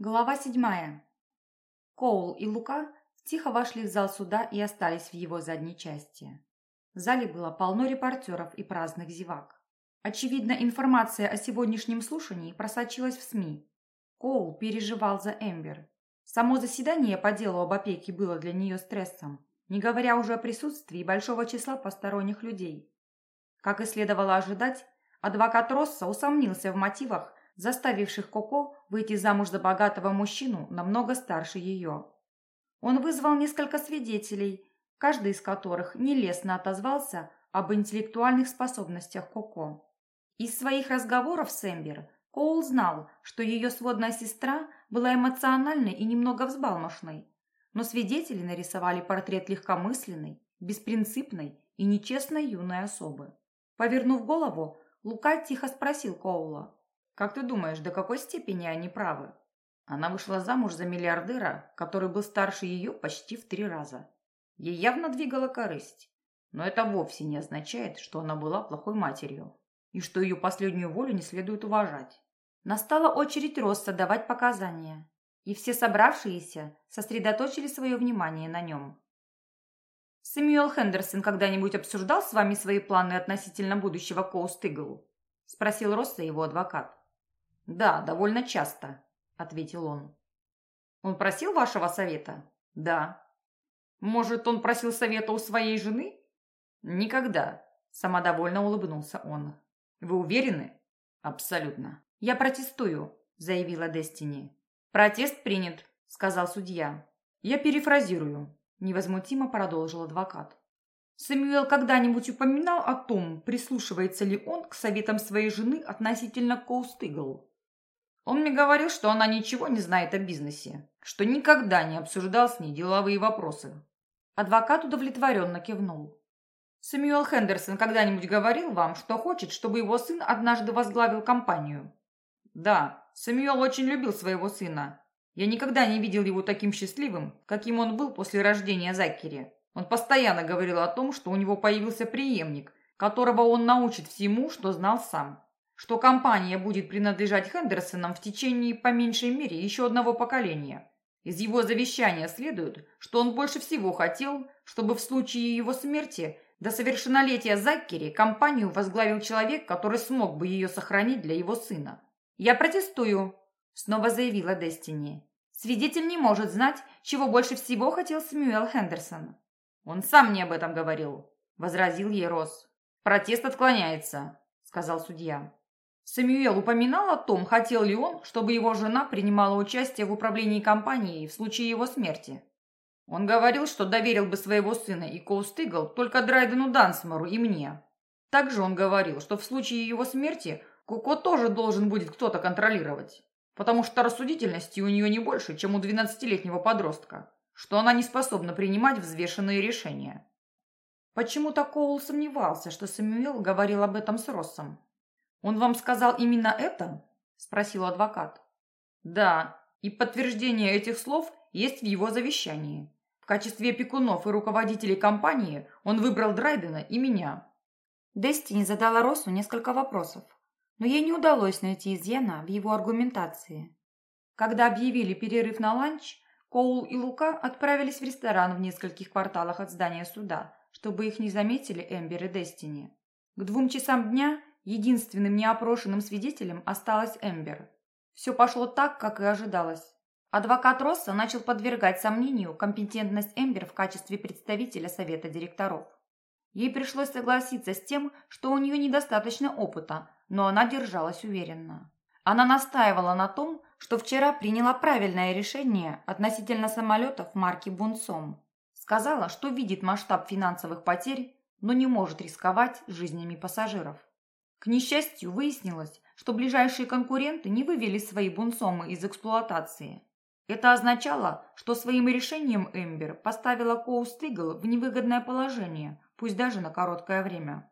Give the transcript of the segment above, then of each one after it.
Глава седьмая. Коул и Лука тихо вошли в зал суда и остались в его задней части. В зале было полно репортеров и праздных зевак. Очевидно, информация о сегодняшнем слушании просочилась в СМИ. Коул переживал за Эмбер. Само заседание по делу об опеке было для нее стрессом, не говоря уже о присутствии большого числа посторонних людей. Как и следовало ожидать, адвокат Росса усомнился в мотивах заставивших Коко выйти замуж за богатого мужчину намного старше ее. Он вызвал несколько свидетелей, каждый из которых нелестно отозвался об интеллектуальных способностях Коко. Из своих разговоров с Эмбер Коул знал, что ее сводная сестра была эмоциональной и немного взбалмошной, но свидетели нарисовали портрет легкомысленной, беспринципной и нечестной юной особы. Повернув голову, Лука тихо спросил Коула, как ты думаешь, до какой степени они правы? Она вышла замуж за миллиардера, который был старше ее почти в три раза. Ей явно двигала корысть. Но это вовсе не означает, что она была плохой матерью и что ее последнюю волю не следует уважать. Настала очередь Росса давать показания, и все собравшиеся сосредоточили свое внимание на нем. «Сэмюэл Хендерсон когда-нибудь обсуждал с вами свои планы относительно будущего Коустыгл?» – спросил Росса его адвокат. «Да, довольно часто», — ответил он. «Он просил вашего совета?» «Да». «Может, он просил совета у своей жены?» «Никогда», — самодовольно улыбнулся он. «Вы уверены?» «Абсолютно». «Я протестую», — заявила Дестини. «Протест принят», — сказал судья. «Я перефразирую», — невозмутимо продолжил адвокат. Сэмюэл когда-нибудь упоминал о том, прислушивается ли он к советам своей жены относительно Коустыгл? Он мне говорил, что она ничего не знает о бизнесе, что никогда не обсуждал с ней деловые вопросы. Адвокат удовлетворенно кивнул. Сэмюэл Хендерсон когда-нибудь говорил вам, что хочет, чтобы его сын однажды возглавил компанию? Да, Сэмюэл очень любил своего сына. Я никогда не видел его таким счастливым, каким он был после рождения Закери. Он постоянно говорил о том, что у него появился преемник, которого он научит всему, что знал сам что компания будет принадлежать Хендерсонам в течение, по меньшей мере, еще одного поколения. Из его завещания следует, что он больше всего хотел, чтобы в случае его смерти до совершеннолетия Заккери компанию возглавил человек, который смог бы ее сохранить для его сына. «Я протестую», — снова заявила Дестини. «Свидетель не может знать, чего больше всего хотел Сэмюэл Хендерсон». «Он сам мне об этом говорил», — возразил ей Росс. «Протест отклоняется», — сказал судья. Сэмюэл упоминал о том, хотел ли он, чтобы его жена принимала участие в управлении компанией в случае его смерти. Он говорил, что доверил бы своего сына и Коустыгл только Драйдену Дансмору и мне. Также он говорил, что в случае его смерти Коко тоже должен будет кто-то контролировать, потому что рассудительности у нее не больше, чем у 12-летнего подростка, что она не способна принимать взвешенные решения. Почему-то Коул сомневался, что Сэмюэл говорил об этом с Россом. «Он вам сказал именно это?» – спросил адвокат. «Да, и подтверждение этих слов есть в его завещании. В качестве опекунов и руководителей компании он выбрал Драйдена и меня». Дестини задала Россу несколько вопросов, но ей не удалось найти изъяна в его аргументации. Когда объявили перерыв на ланч, Коул и Лука отправились в ресторан в нескольких кварталах от здания суда, чтобы их не заметили Эмбер и Дестини. К двум часам дня Единственным неопрошенным свидетелем осталась Эмбер. Все пошло так, как и ожидалось. Адвокат Росса начал подвергать сомнению компетентность Эмбер в качестве представителя совета директоров. Ей пришлось согласиться с тем, что у нее недостаточно опыта, но она держалась уверенно. Она настаивала на том, что вчера приняла правильное решение относительно самолетов марки «Бунсом». Сказала, что видит масштаб финансовых потерь, но не может рисковать жизнями пассажиров. К несчастью, выяснилось, что ближайшие конкуренты не вывели свои бунсомы из эксплуатации. Это означало, что своим решением Эмбер поставила Коуст Игл в невыгодное положение, пусть даже на короткое время.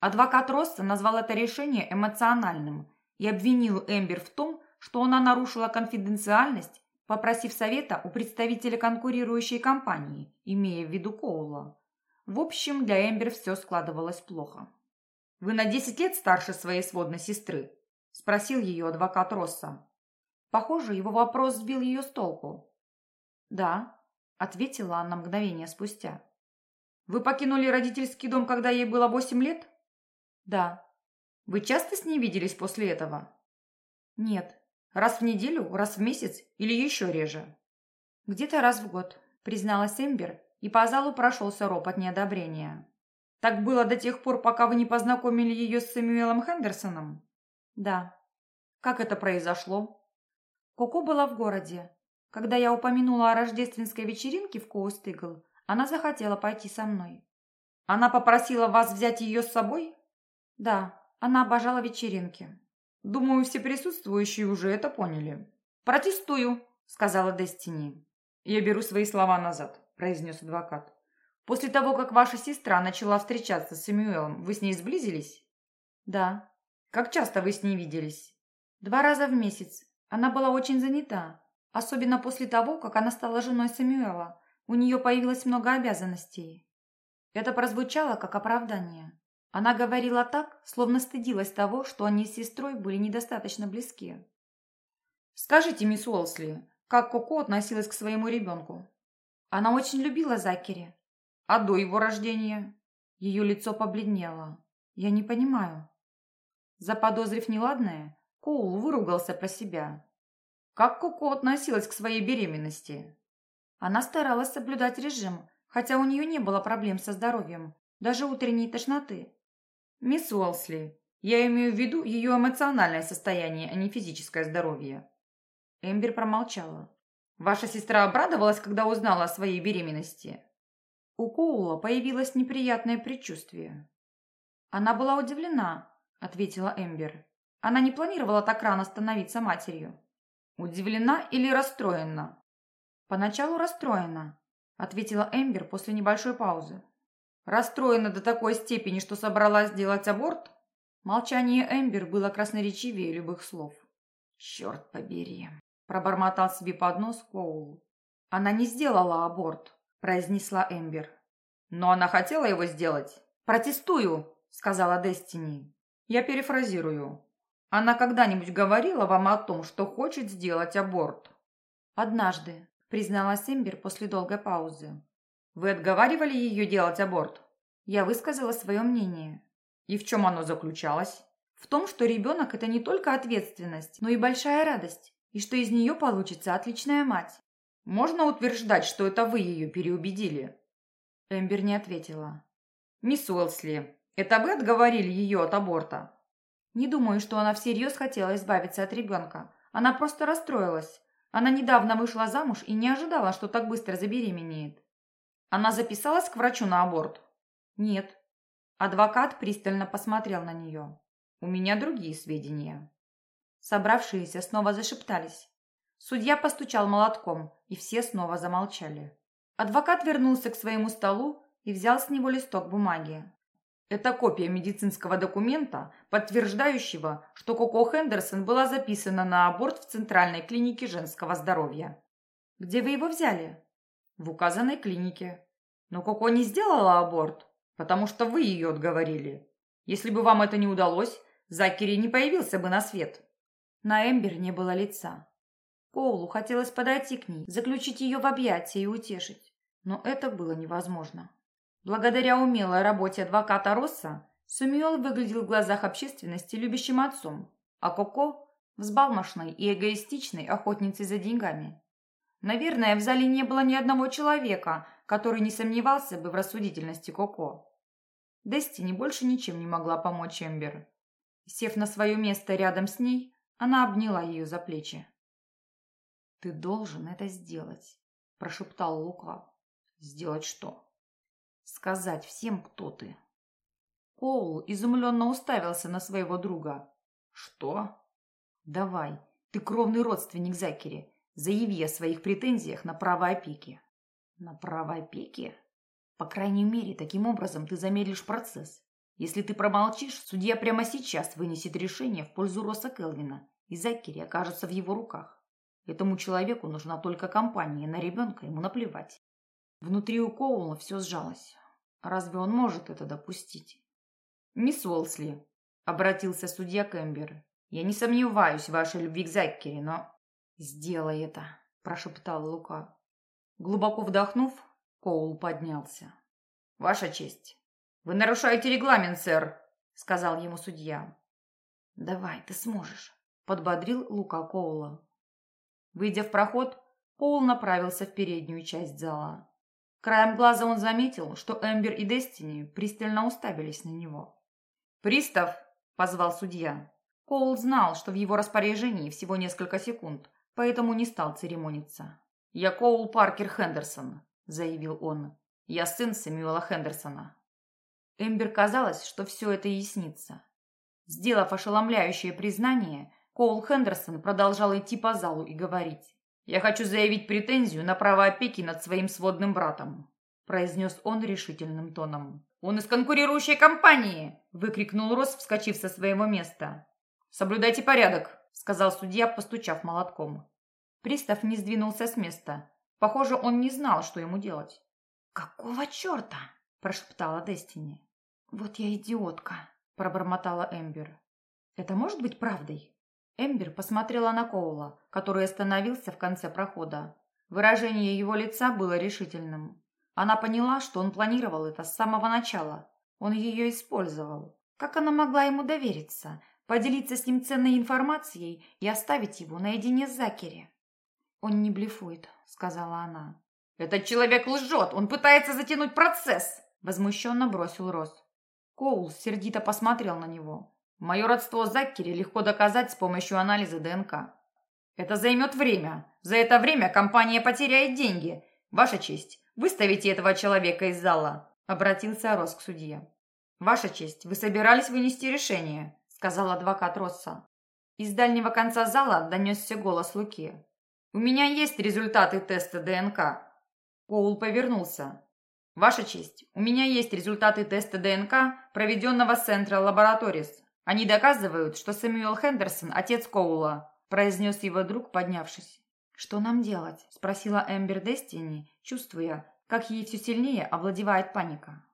Адвокат Росса назвал это решение эмоциональным и обвинил Эмбер в том, что она нарушила конфиденциальность, попросив совета у представителя конкурирующей компании, имея в виду Коула. В общем, для Эмбер все складывалось плохо. «Вы на десять лет старше своей сводной сестры?» – спросил ее адвокат Росса. Похоже, его вопрос сбил ее с толку. «Да», — ответила она мгновение спустя. «Вы покинули родительский дом, когда ей было восемь лет?» «Да». «Вы часто с ней виделись после этого?» «Нет. Раз в неделю, раз в месяц или еще реже?» «Где-то раз в год», — призналась Эмбер, и по залу прошелся ропот неодобрения. «Так было до тех пор, пока вы не познакомили ее с Сэмюэлом Хендерсоном?» «Да». «Как это произошло?» Коко была в городе. Когда я упомянула о рождественской вечеринке в Коустыгл, она захотела пойти со мной. Она попросила вас взять ее с собой? Да, она обожала вечеринки. Думаю, все присутствующие уже это поняли. Протестую, сказала Дестини. Я беру свои слова назад, произнес адвокат. После того, как ваша сестра начала встречаться с Сэмюэлом, вы с ней сблизились? Да. Как часто вы с ней виделись? Два раза в месяц. Она была очень занята, особенно после того, как она стала женой Сэмюэла. У нее появилось много обязанностей. Это прозвучало как оправдание. Она говорила так, словно стыдилась того, что они с сестрой были недостаточно близки. «Скажите, мисс Уолсли, как Коко относилась к своему ребенку?» Она очень любила Закери. А до его рождения? Ее лицо побледнело. Я не понимаю. Заподозрив неладное, Коул выругался про себя. Как Коко относилась к своей беременности? Она старалась соблюдать режим, хотя у нее не было проблем со здоровьем, даже утренней тошноты. Мисс Уолсли, я имею в виду ее эмоциональное состояние, а не физическое здоровье. Эмбер промолчала. Ваша сестра обрадовалась, когда узнала о своей беременности? У Коула появилось неприятное предчувствие. Она была удивлена, ответила Эмбер. Она не планировала так рано становиться матерью. Удивлена или расстроена? Поначалу расстроена, ответила Эмбер после небольшой паузы. Расстроена до такой степени, что собралась сделать аборт? Молчание Эмбер было красноречивее любых слов. «Черт побери!» – пробормотал себе под нос Коул. «Она не сделала аборт», – произнесла Эмбер. «Но она хотела его сделать». «Протестую», – сказала Дестини. «Я перефразирую. Она когда-нибудь говорила вам о том, что хочет сделать аборт? Однажды, призналась Эмбер после долгой паузы. Вы отговаривали ее делать аборт? Я высказала свое мнение. И в чем оно заключалось? В том, что ребенок – это не только ответственность, но и большая радость, и что из нее получится отличная мать. Можно утверждать, что это вы ее переубедили? Эмбер не ответила. Мисс Уэлсли, это вы отговорили ее от аборта? Не думаю, что она всерьез хотела избавиться от ребенка. Она просто расстроилась. Она недавно вышла замуж и не ожидала, что так быстро забеременеет. Она записалась к врачу на аборт? Нет. Адвокат пристально посмотрел на нее. У меня другие сведения. Собравшиеся снова зашептались. Судья постучал молотком, и все снова замолчали. Адвокат вернулся к своему столу и взял с него листок бумаги. Это копия медицинского документа, подтверждающего, что Коко Хендерсон была записана на аборт в Центральной клинике женского здоровья. Где вы его взяли? В указанной клинике. Но Коко не сделала аборт, потому что вы ее отговорили. Если бы вам это не удалось, Закери не появился бы на свет. На Эмбер не было лица. Коулу хотелось подойти к ней, заключить ее в объятия и утешить, но это было невозможно. Благодаря умелой работе адвоката Росса, Сумиол выглядел в глазах общественности любящим отцом, а Коко – взбалмошной и эгоистичной охотницей за деньгами. Наверное, в зале не было ни одного человека, который не сомневался бы в рассудительности Коко. Дестини больше ничем не могла помочь Эмбер. Сев на свое место рядом с ней, она обняла ее за плечи. «Ты должен это сделать», – прошептал Лука. «Сделать что?» Сказать всем, кто ты. Коул изумленно уставился на своего друга. Что? Давай, ты кровный родственник Закери. Заяви о своих претензиях на право опеки. На право опеки? По крайней мере, таким образом ты замедлишь процесс. Если ты промолчишь, судья прямо сейчас вынесет решение в пользу Росса Келвина, и Закери окажется в его руках. Этому человеку нужна только компания, на ребенка ему наплевать. Внутри у Коула все сжалось. Разве он может это допустить? «Мисс Уолсли», — обратился судья Кэмбер, — «я не сомневаюсь в вашей любви к Заккере, но...» «Сделай это», – прошептал Лука. Глубоко вдохнув, Коул поднялся. «Ваша честь, вы нарушаете регламент, сэр», – сказал ему судья. «Давай, ты сможешь», – подбодрил Лука Коула. Выйдя в проход, Коул направился в переднюю часть зала. Краем глаза он заметил, что Эмбер и Дестини пристально уставились на него. «Пристав!» – позвал судья. Коул знал, что в его распоряжении всего несколько секунд, поэтому не стал церемониться. «Я Коул Паркер Хендерсон», – заявил он. «Я сын Сэмюэла Хендерсона». Эмбер казалось, что все это яснится. Сделав ошеломляющее признание, Коул Хендерсон продолжал идти по залу и говорить. «Я хочу заявить претензию на право опеки над своим сводным братом», произнес он решительным тоном. «Он из конкурирующей компании!» выкрикнул Рос, вскочив со своего места. «Соблюдайте порядок», сказал судья, постучав молотком. Пристав не сдвинулся с места. Похоже, он не знал, что ему делать. «Какого черта?» прошептала Дестини. «Вот я идиотка», пробормотала Эмбер. «Это может быть правдой?» Эмбер посмотрела на Коула, который остановился в конце прохода. Выражение его лица было решительным. Она поняла, что он планировал это с самого начала. Он ее использовал. Как она могла ему довериться, поделиться с ним ценной информацией и оставить его наедине с Закери? «Он не блефует», — сказала она. «Этот человек лжет! Он пытается затянуть процесс!» Возмущенно бросил Рос. Коул сердито посмотрел на него. Мое родство Заккери легко доказать с помощью анализа ДНК. Это займет время. За это время компания потеряет деньги. Ваша честь, выставите этого человека из зала», — обратился Рос к судье. «Ваша честь, вы собирались вынести решение», — сказал адвокат Росса. Из дальнего конца зала донесся голос Луки. «У меня есть результаты теста ДНК». Коул повернулся. «Ваша честь, у меня есть результаты теста ДНК, проведенного Central Laboratories. Они доказывают, что Сэмюэл Хендерсон – отец Коула», – произнес его друг, поднявшись. «Что нам делать?» – спросила Эмбер Дестини, чувствуя, как ей все сильнее овладевает паника.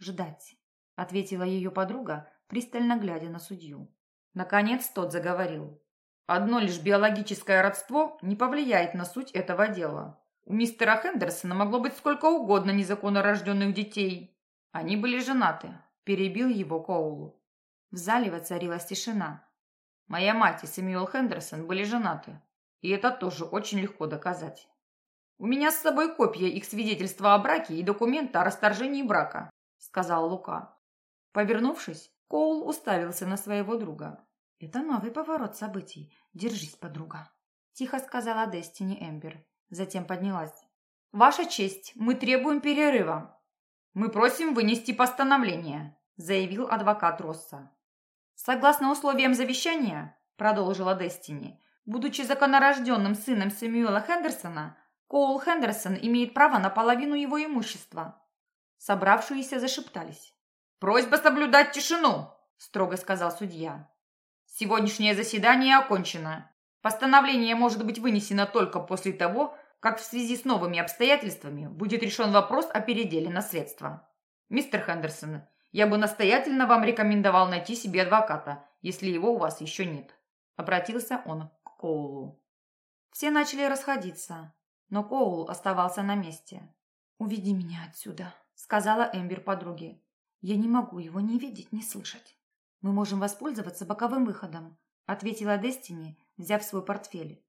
«Ждать», – ответила ее подруга, пристально глядя на судью. Наконец тот заговорил. «Одно лишь биологическое родство не повлияет на суть этого дела. У мистера Хендерсона могло быть сколько угодно незаконно рожденных детей. Они были женаты», – перебил его Коулу. В зале воцарилась тишина. Моя мать и Сэмюэл Хендерсон были женаты, и это тоже очень легко доказать. «У меня с собой копия их свидетельства о браке и документа о расторжении брака», — сказал Лука. Повернувшись, Коул уставился на своего друга. «Это новый поворот событий. Держись, подруга», — тихо сказала Дестини Эмбер. Затем поднялась. «Ваша честь, мы требуем перерыва. Мы просим вынести постановление», — заявил адвокат Росса. Согласно условиям завещания, продолжила Дестини, будучи законорожденным сыном Сэмюэла Хендерсона, Коул Хендерсон имеет право на половину его имущества. Собравшиеся зашептались. «Просьба соблюдать тишину!» – строго сказал судья. «Сегодняшнее заседание окончено. Постановление может быть вынесено только после того, как в связи с новыми обстоятельствами будет решен вопрос о переделе наследства. Мистер Хендерсон, я бы настоятельно вам рекомендовал найти себе адвоката, если его у вас еще нет. Обратился он к Коулу. Все начали расходиться, но Коул оставался на месте. «Уведи меня отсюда», — сказала Эмбер подруге. «Я не могу его ни видеть, ни слышать». «Мы можем воспользоваться боковым выходом», — ответила Дестини, взяв свой портфель.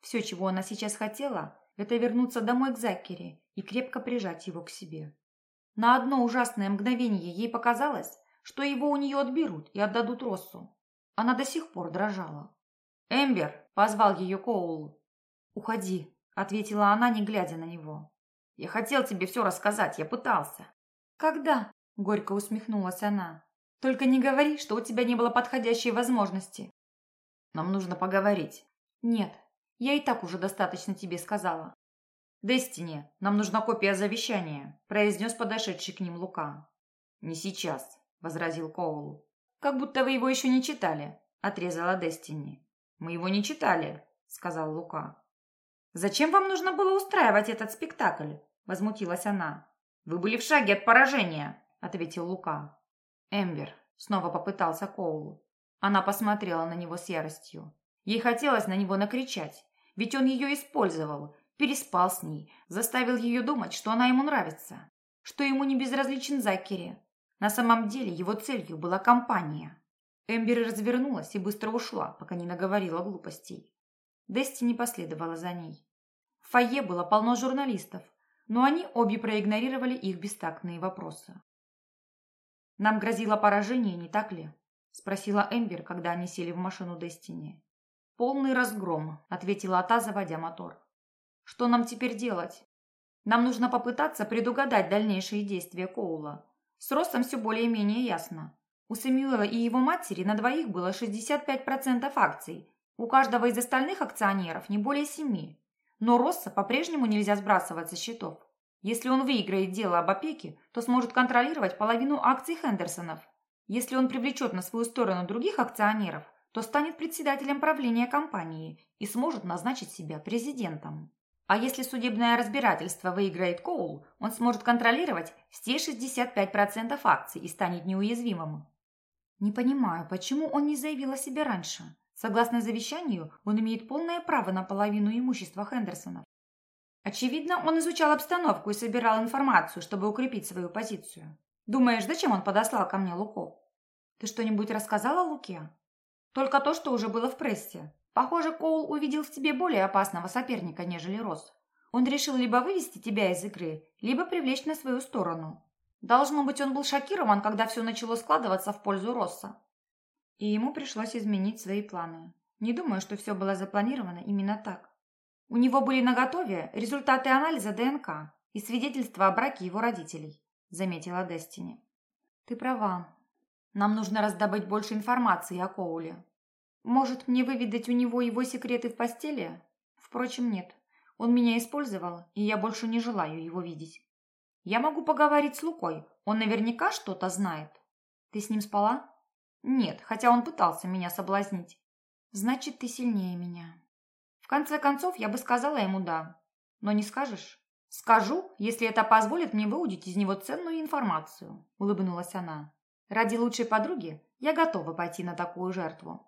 Все, чего она сейчас хотела, это вернуться домой к Закере и крепко прижать его к себе. На одно ужасное мгновение ей показалось, что его у нее отберут и отдадут Россу. Она до сих пор дрожала. «Эмбер!» – позвал ее Коул. «Уходи», – ответила она, не глядя на него. «Я хотел тебе все рассказать, я пытался». «Когда?» – горько усмехнулась она. «Только не говори, что у тебя не было подходящей возможности». «Нам нужно поговорить». «Нет, я и так уже достаточно тебе сказала. «Дестини, нам нужна копия завещания», – произнес подошедший к ним Лука. «Не сейчас», – возразил Коул. «Как будто вы его еще не читали», – отрезала Дестини. «Мы его не читали», – сказал Лука. «Зачем вам нужно было устраивать этот спектакль?» – возмутилась она. «Вы были в шаге от поражения», – ответил Лука. «Эмбер», – снова попытался Коул. Она посмотрела на него с яростью. Ей хотелось на него накричать, Ведь он ее использовал, переспал с ней, заставил ее думать, что она ему нравится, что ему не безразличен Закери. На самом деле его целью была компания. Эмбер развернулась и быстро ушла, пока не наговорила глупостей. Дести не последовала за ней. В фойе было полно журналистов, но они обе проигнорировали их бестактные вопросы. «Нам грозило поражение, не так ли?» – спросила Эмбер, когда они сели в машину Дестини. «Полный разгром», – ответила та, заводя мотор. «Что нам теперь делать? Нам нужно попытаться предугадать дальнейшие действия Коула. С Россом все более-менее ясно. У Сэмюэла и его матери на двоих было 65% акций, у каждого из остальных акционеров не более семи. Но Росса по-прежнему нельзя сбрасывать со счетов. Если он выиграет дело об опеке, то сможет контролировать половину акций Хендерсонов. Если он привлечет на свою сторону других акционеров, то станет председателем правления компании и сможет назначить себя президентом. А если судебное разбирательство выиграет Коул, он сможет контролировать все 65% акций и станет неуязвимым. Не понимаю, почему он не заявил о себе раньше. Согласно завещанию, он имеет полное право на половину имущества Хендерсонов. Очевидно, он изучал обстановку и собирал информацию, чтобы укрепить свою позицию. Думаешь, зачем он подослал ко мне Луко? Ты что-нибудь рассказала Луке? Только то, что уже было в прессе. Похоже, Коул увидел в тебе более опасного соперника, нежели Росс. Он решил либо вывести тебя из игры, либо привлечь на свою сторону. Должно быть, он был шокирован, когда все начало складываться в пользу Росса. И ему пришлось изменить свои планы. Не думаю, что все было запланировано именно так. У него были наготове результаты анализа ДНК и свидетельства о браке его родителей, заметила Дестини. Ты права. Нам нужно раздобыть больше информации о Коуле. Может, мне выведать у него его секреты в постели? Впрочем, нет. Он меня использовал, и я больше не желаю его видеть. Я могу поговорить с Лукой. Он наверняка что-то знает. Ты с ним спала? Нет, хотя он пытался меня соблазнить. Значит, ты сильнее меня. В конце концов, я бы сказала ему «да». Но не скажешь? Скажу, если это позволит мне выудить из него ценную информацию, улыбнулась она. Ради лучшей подруги я готова пойти на такую жертву.